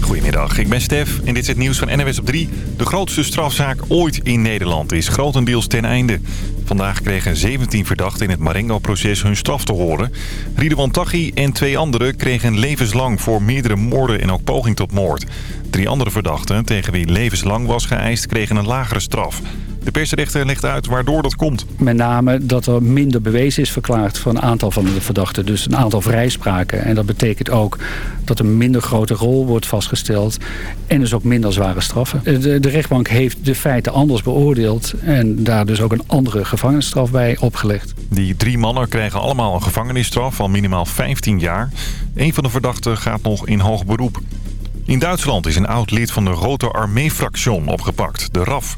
Goedemiddag, ik ben Stef en dit is het nieuws van NWS op 3. De grootste strafzaak ooit in Nederland is grotendeels ten einde. Vandaag kregen 17 verdachten in het Marengo-proces hun straf te horen. Ridwan Taghi en twee anderen kregen levenslang voor meerdere moorden en ook poging tot moord. Drie andere verdachten, tegen wie levenslang was geëist, kregen een lagere straf. De persrechter legt uit waardoor dat komt. Met name dat er minder bewezen is verklaard voor een aantal van de verdachten. Dus een aantal vrijspraken. En dat betekent ook dat een minder grote rol wordt vastgesteld. En dus ook minder zware straffen. De, de rechtbank heeft de feiten anders beoordeeld. En daar dus ook een andere gevangenisstraf bij opgelegd. Die drie mannen kregen allemaal een gevangenisstraf van minimaal 15 jaar. Een van de verdachten gaat nog in hoog beroep. In Duitsland is een oud lid van de Rote Armee-fractie opgepakt, de RAF.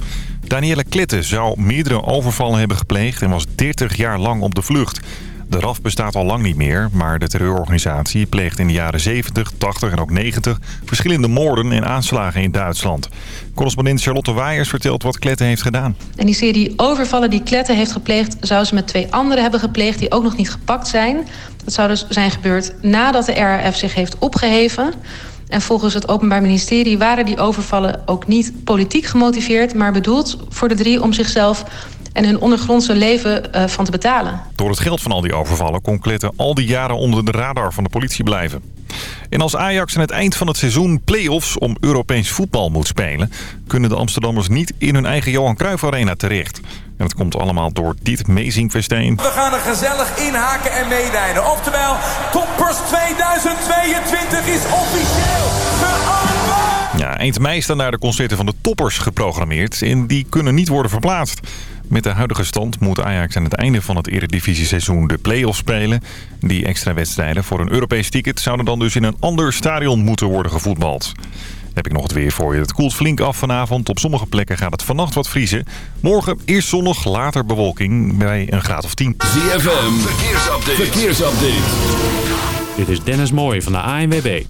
Danielle Klette zou meerdere overvallen hebben gepleegd en was 30 jaar lang op de vlucht. De RAF bestaat al lang niet meer, maar de terreurorganisatie pleegt in de jaren 70, 80 en ook 90 verschillende moorden en aanslagen in Duitsland. Correspondent Charlotte Waaiers vertelt wat Klette heeft gedaan. En die serie overvallen die Klette heeft gepleegd... zou ze met twee anderen hebben gepleegd die ook nog niet gepakt zijn. Dat zou dus zijn gebeurd nadat de RAF zich heeft opgeheven... En volgens het Openbaar Ministerie waren die overvallen ook niet politiek gemotiveerd... maar bedoeld voor de drie om zichzelf en hun ondergrondse leven uh, van te betalen. Door het geld van al die overvallen kon Klette al die jaren onder de radar van de politie blijven. En als Ajax aan het eind van het seizoen play-offs om Europees voetbal moet spelen... kunnen de Amsterdammers niet in hun eigen Johan Cruijff Arena terecht. En dat komt allemaal door dit meezingfestijn. We gaan er gezellig inhaken en meedijnen. Oftewel, Toppers 2022 is officieel geopend! Ja, eind mei staan daar de concerten van de toppers geprogrammeerd. En die kunnen niet worden verplaatst. Met de huidige stand moet Ajax aan het einde van het eredivisie-seizoen de play-offs spelen. Die extra wedstrijden voor een Europees ticket zouden dan dus in een ander stadion moeten worden gevoetbald. heb ik nog het weer voor je. Het koelt flink af vanavond. Op sommige plekken gaat het vannacht wat vriezen. Morgen eerst zonnig, later bewolking bij een graad of 10. ZFM, verkeersupdate. verkeersupdate. Dit is Dennis Mooij van de ANWB.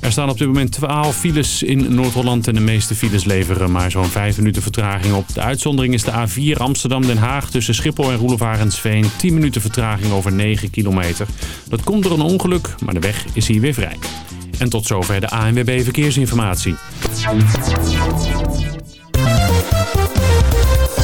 Er staan op dit moment 12 files in Noord-Holland en de meeste files leveren maar zo'n 5 minuten vertraging op. De uitzondering is de A4 Amsterdam-Den Haag tussen Schiphol en Roelevarensveen. 10 minuten vertraging over 9 kilometer. Dat komt door een ongeluk, maar de weg is hier weer vrij. En tot zover de ANWB Verkeersinformatie.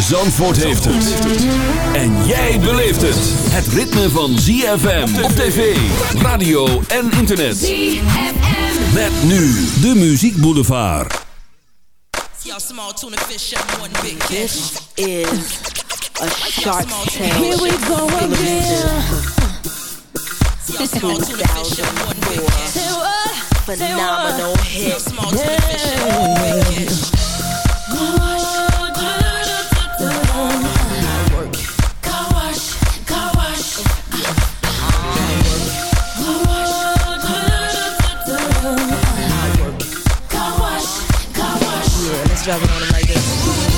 Zandvoort heeft het. En jij beleeft het. Het ritme van ZFM op tv, radio en internet. ZFM. Met nu de Muziek Boulevard. This is a shark tale. Here we go again. Phenomenal hit. Driving on them like this.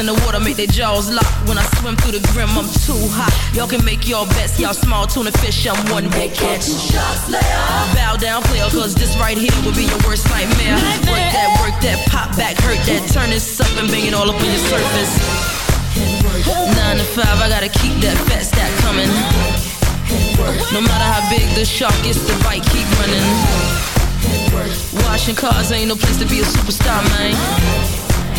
In the water make their jaws lock. When I swim through the grim, I'm too hot. Y'all can make your best, y'all small tuna fish, I'm one big catch. Bow down, player, cause this right here will be your worst nightmare. Work that, work that, pop back, hurt that, turn this up and bang it all up on your surface. Nine to five, I gotta keep that fat stack coming. No matter how big the shark is, the bite keep running. Washing cars ain't no place to be a superstar, man.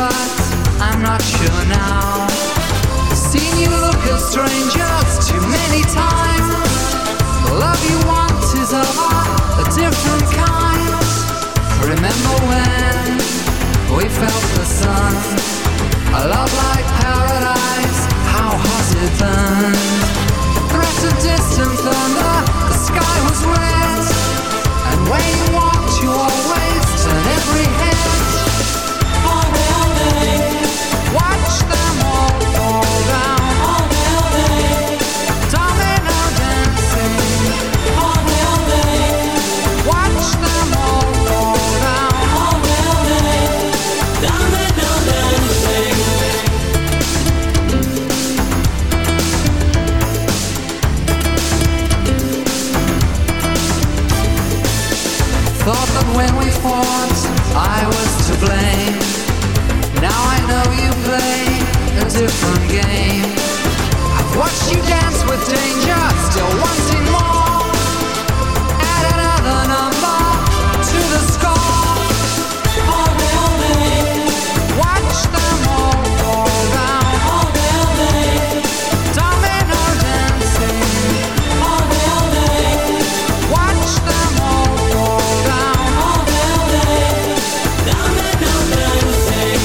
But I'm not sure now. Seen you look at strangers too many times. The love you want is of a different kind. Remember when we felt the sun? A love like paradise, how hot it burned. Threat of distant thunder, the sky was red. And when you walked, you always game. I've watched you dance with danger, still wanting more. Add another number to the score. Watch them all fall down. All. Domino dancing. Watch them all fall down. Dancing.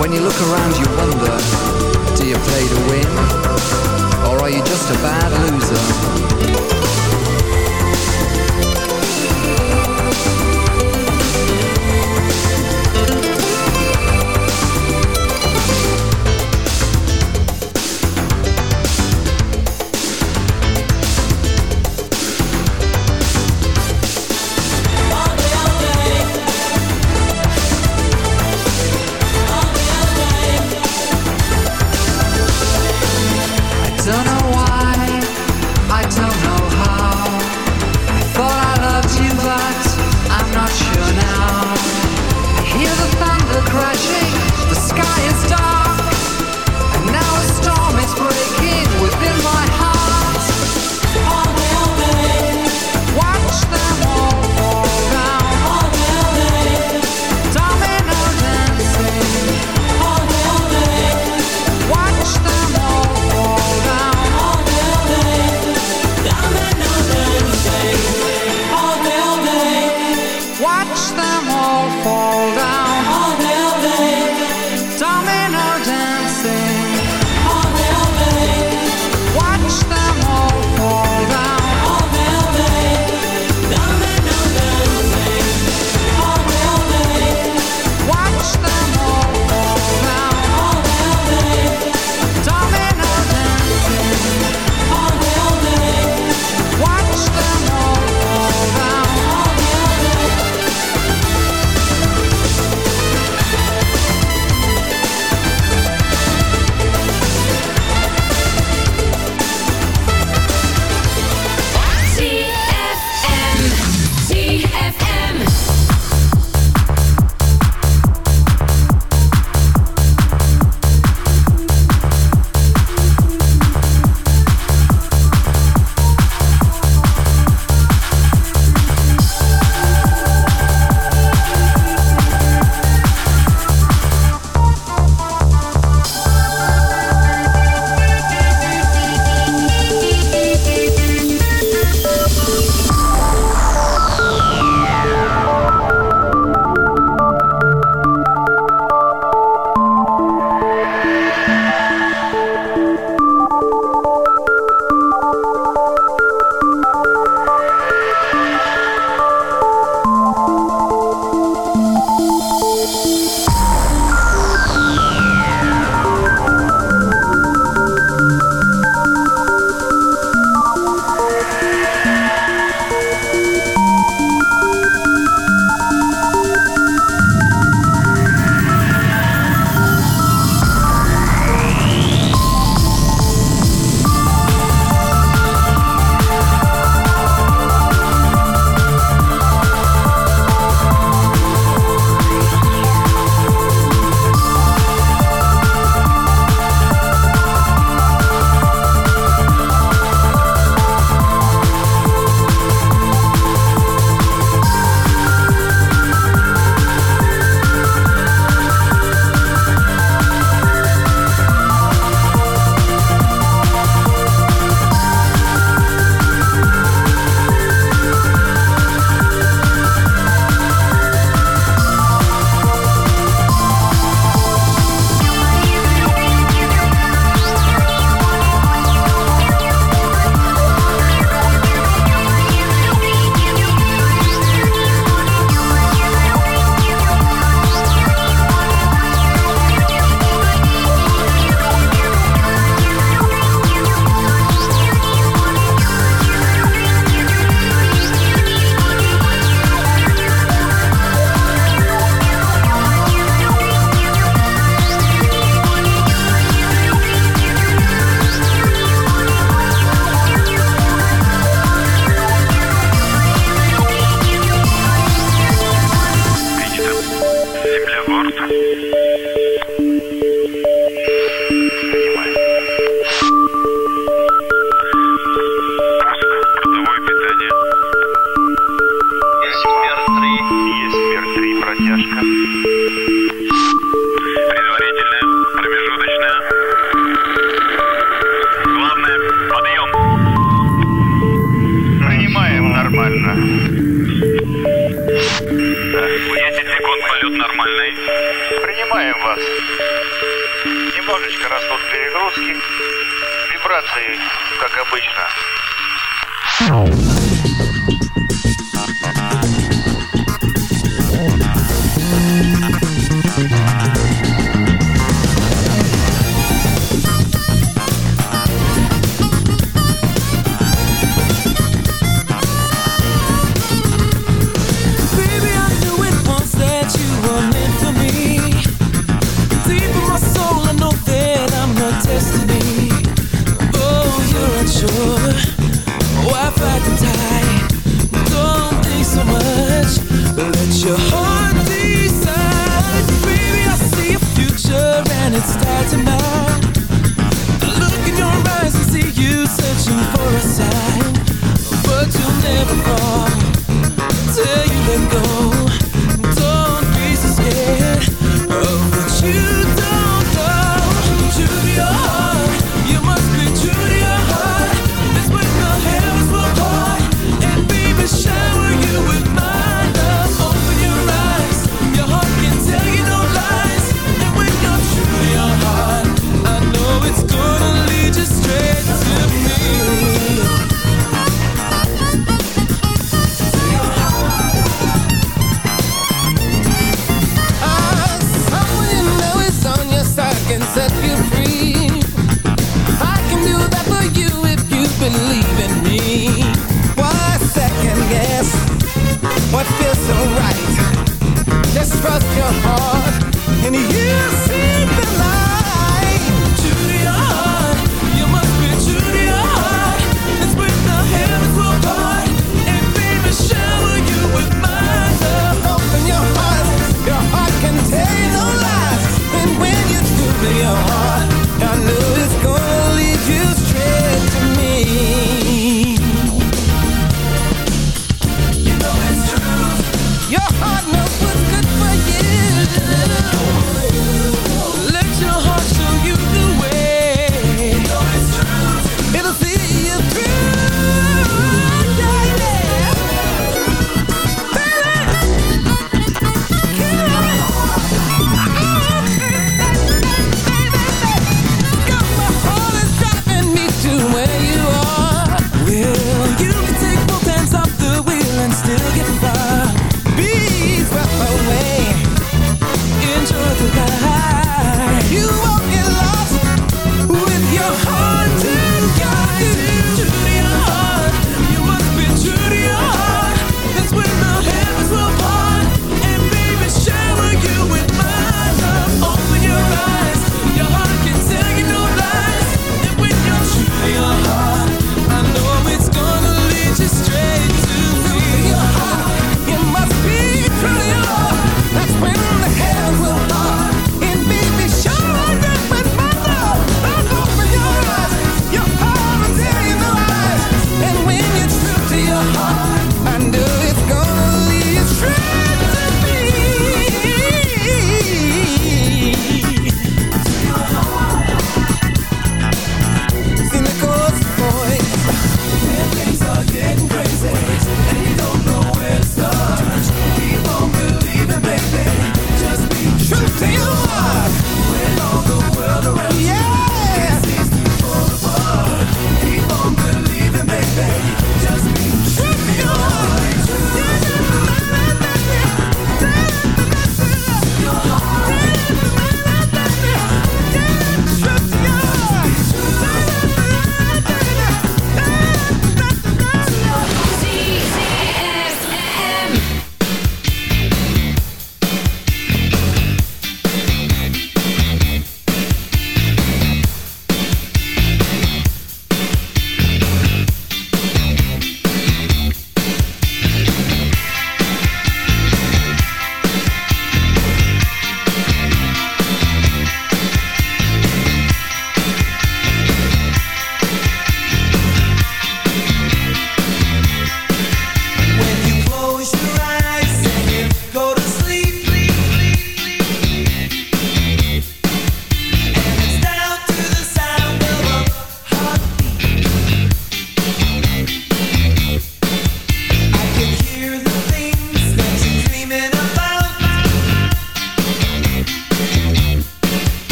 When you look around, you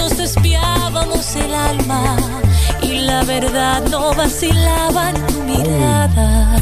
nos espiábamos el alma y la verdad no vacilaba en tu mirada.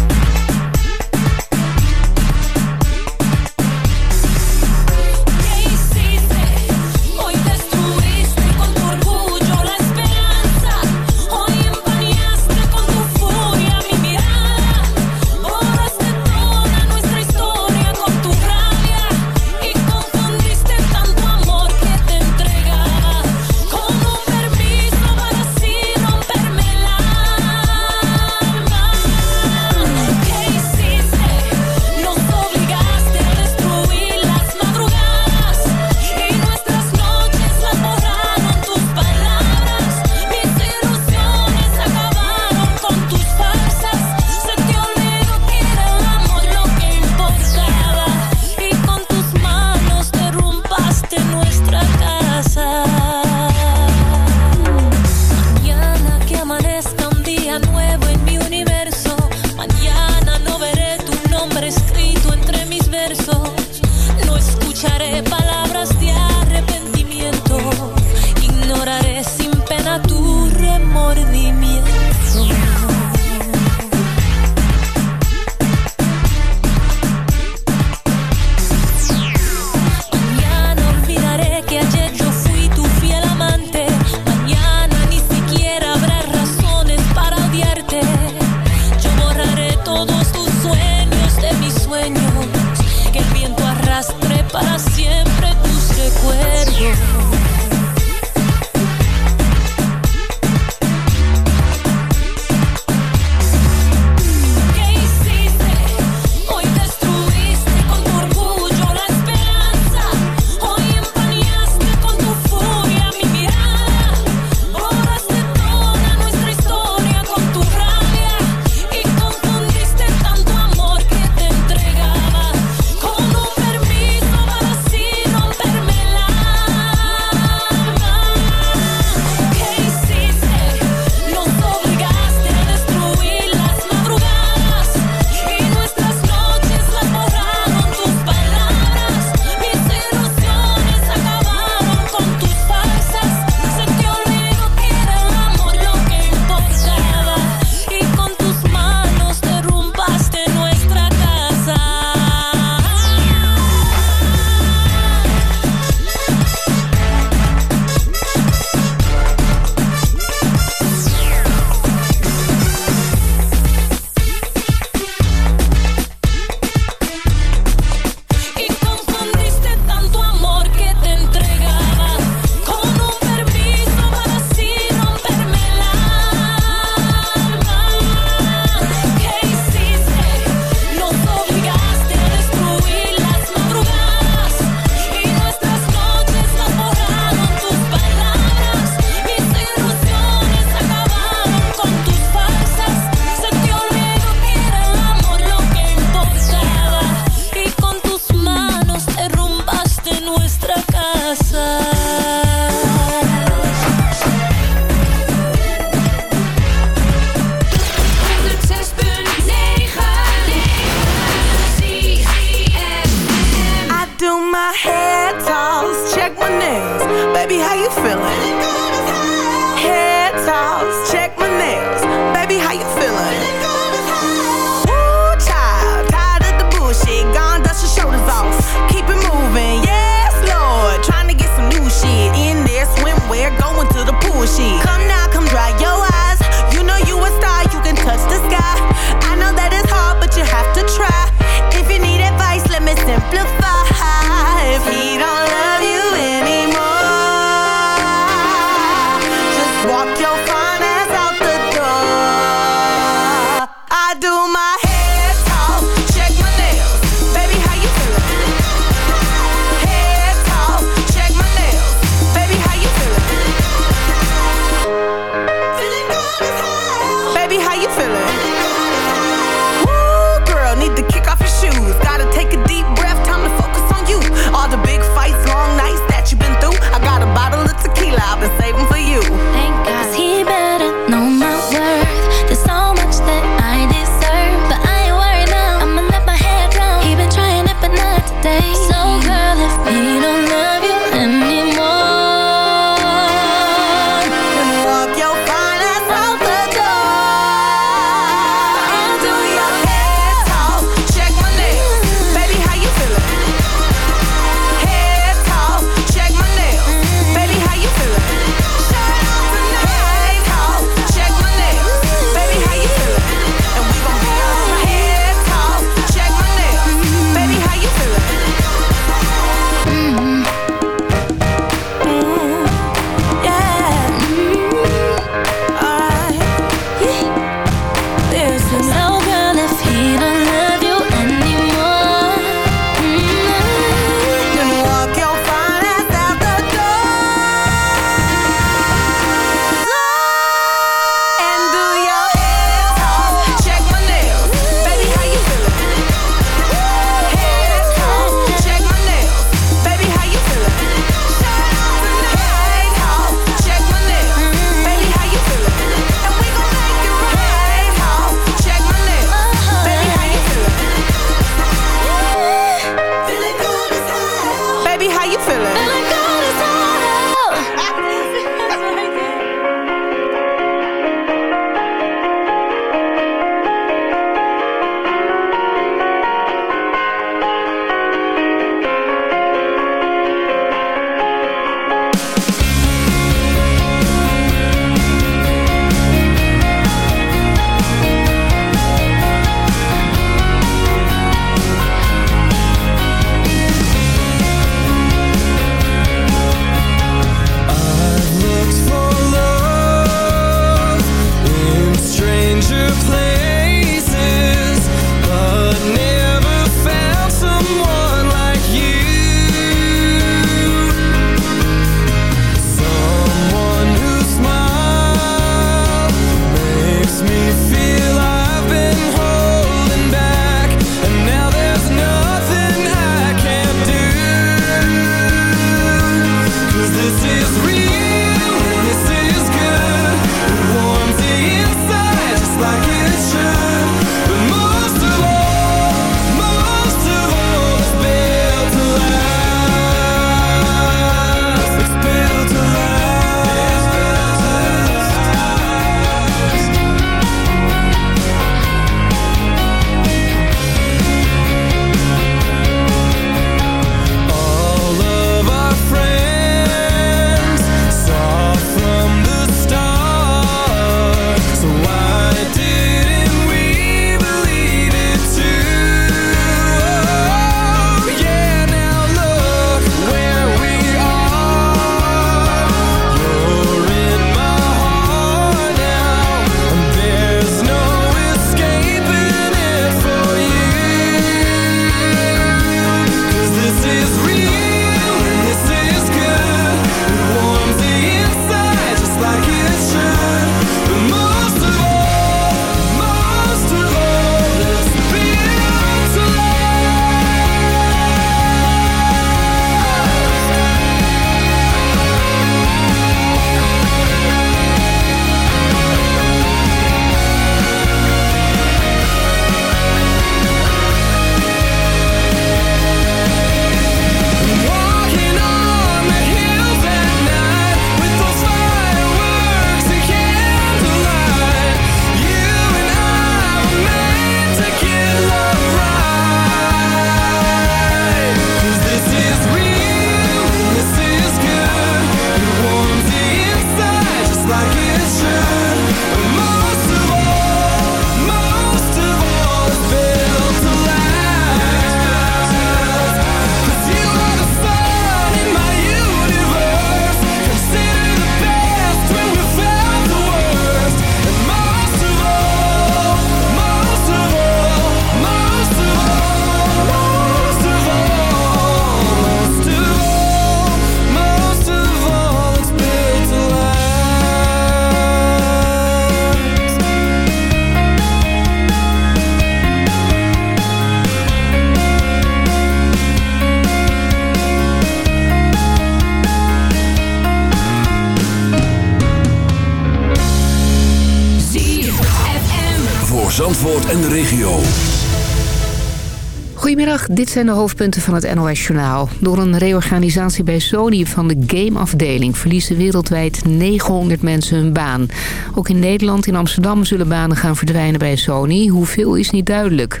Goedemiddag, dit zijn de hoofdpunten van het NOS-journaal. Door een reorganisatie bij Sony van de gameafdeling... verliezen wereldwijd 900 mensen hun baan. Ook in Nederland en Amsterdam zullen banen gaan verdwijnen bij Sony. Hoeveel is niet duidelijk.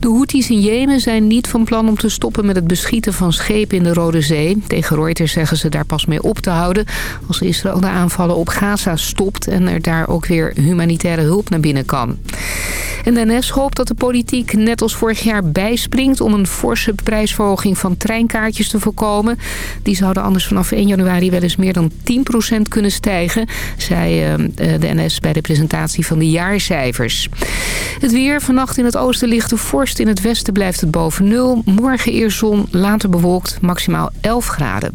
De Houthis in Jemen zijn niet van plan om te stoppen met het beschieten van schepen in de Rode Zee. Tegen Reuters zeggen ze daar pas mee op te houden... als Israël de aanvallen op Gaza stopt... en er daar ook weer humanitaire hulp naar binnen kan. En de NS hoopt dat de politiek net als vorig jaar bijspringt... om een forse prijsverhoging van treinkaartjes te voorkomen. Die zouden anders vanaf 1 januari wel eens meer dan 10% kunnen stijgen... zei eh, de NS bij de presentatie van de jaarcijfers. Het weer. Vannacht in het oosten ligt de In het westen blijft het boven nul. Morgen eerst zon, later bewolkt. Maximaal 11 graden.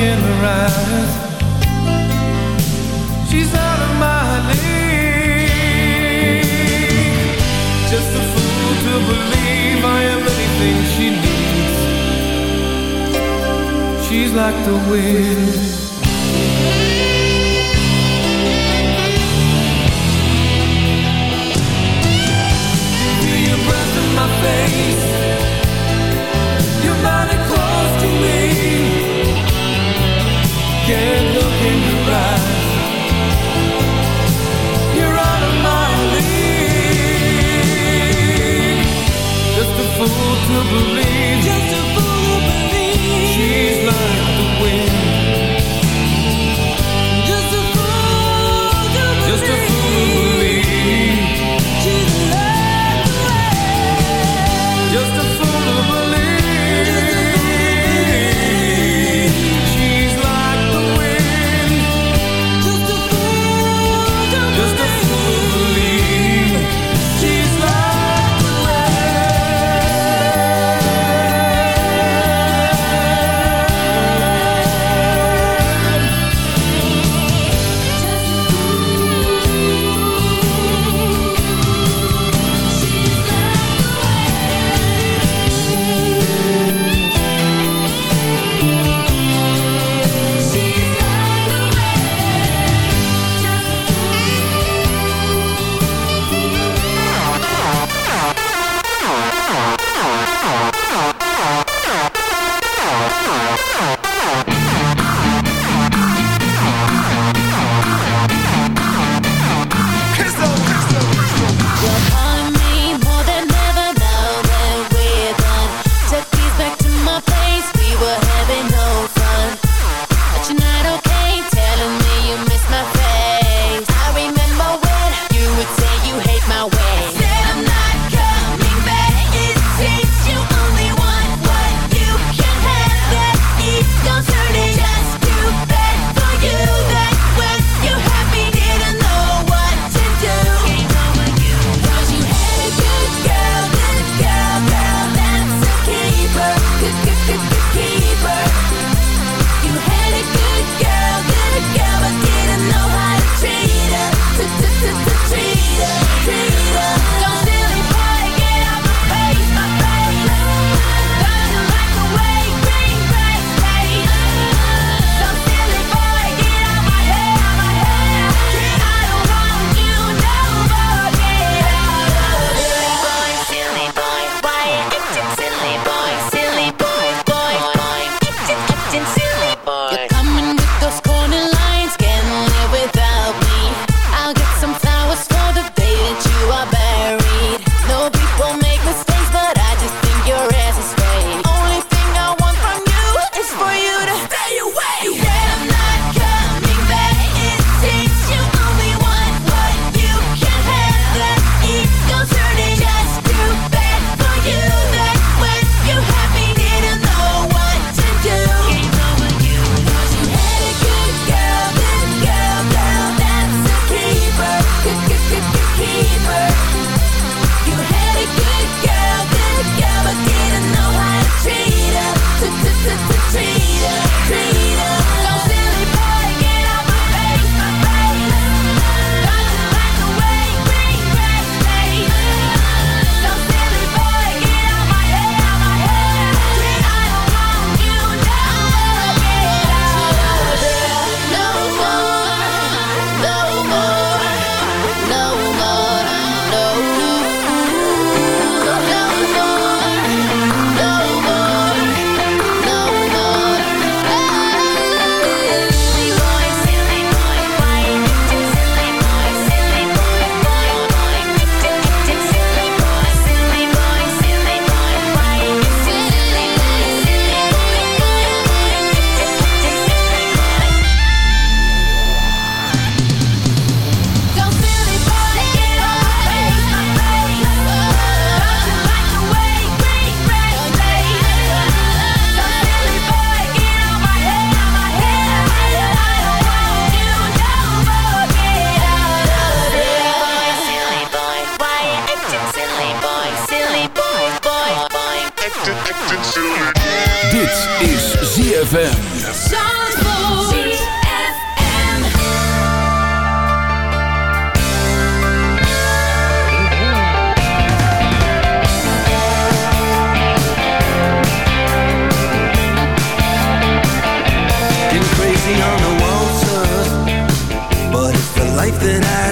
In. She's out of my league. Just a fool to believe I am anything she needs. She's like the wind.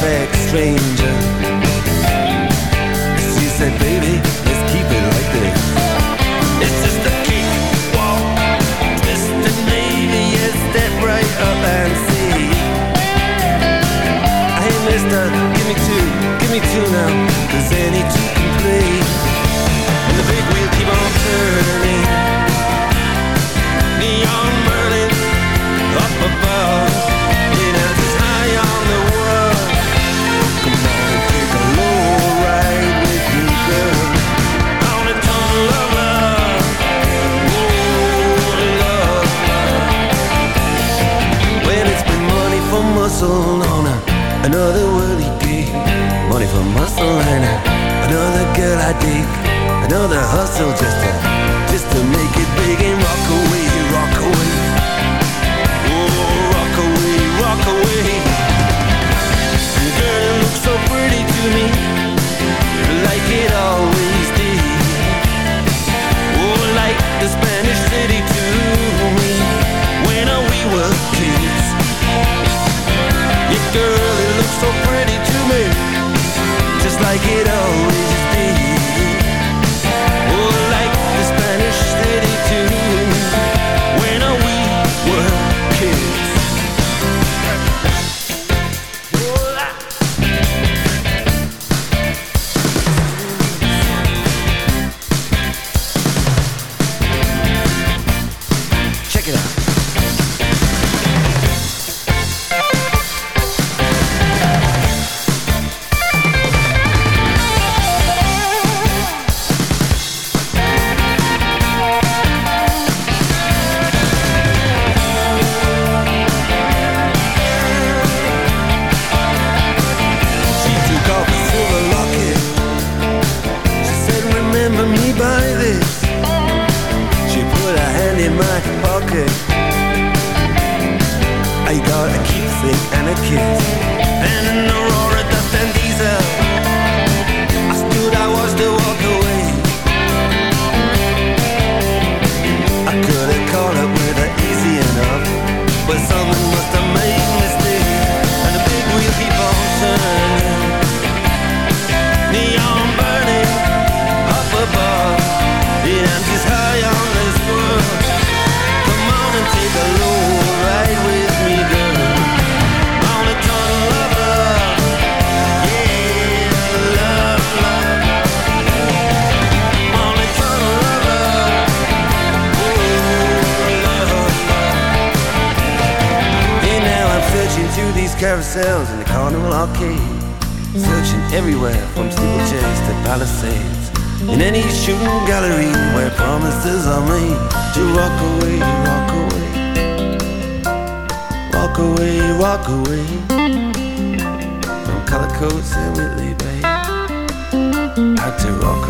perfect stranger. She said, baby, let's keep it like this. It's just a cakewalk Twisted maybe a step right up and see. Hey, mister, give me two, give me two now. Cause any two ourselves in the carnival arcade, searching everywhere from steeplechases to palisades. In any shooting gallery where promises are made to walk away, walk away, walk away, walk away from color coats and Whitley Bay. had to rock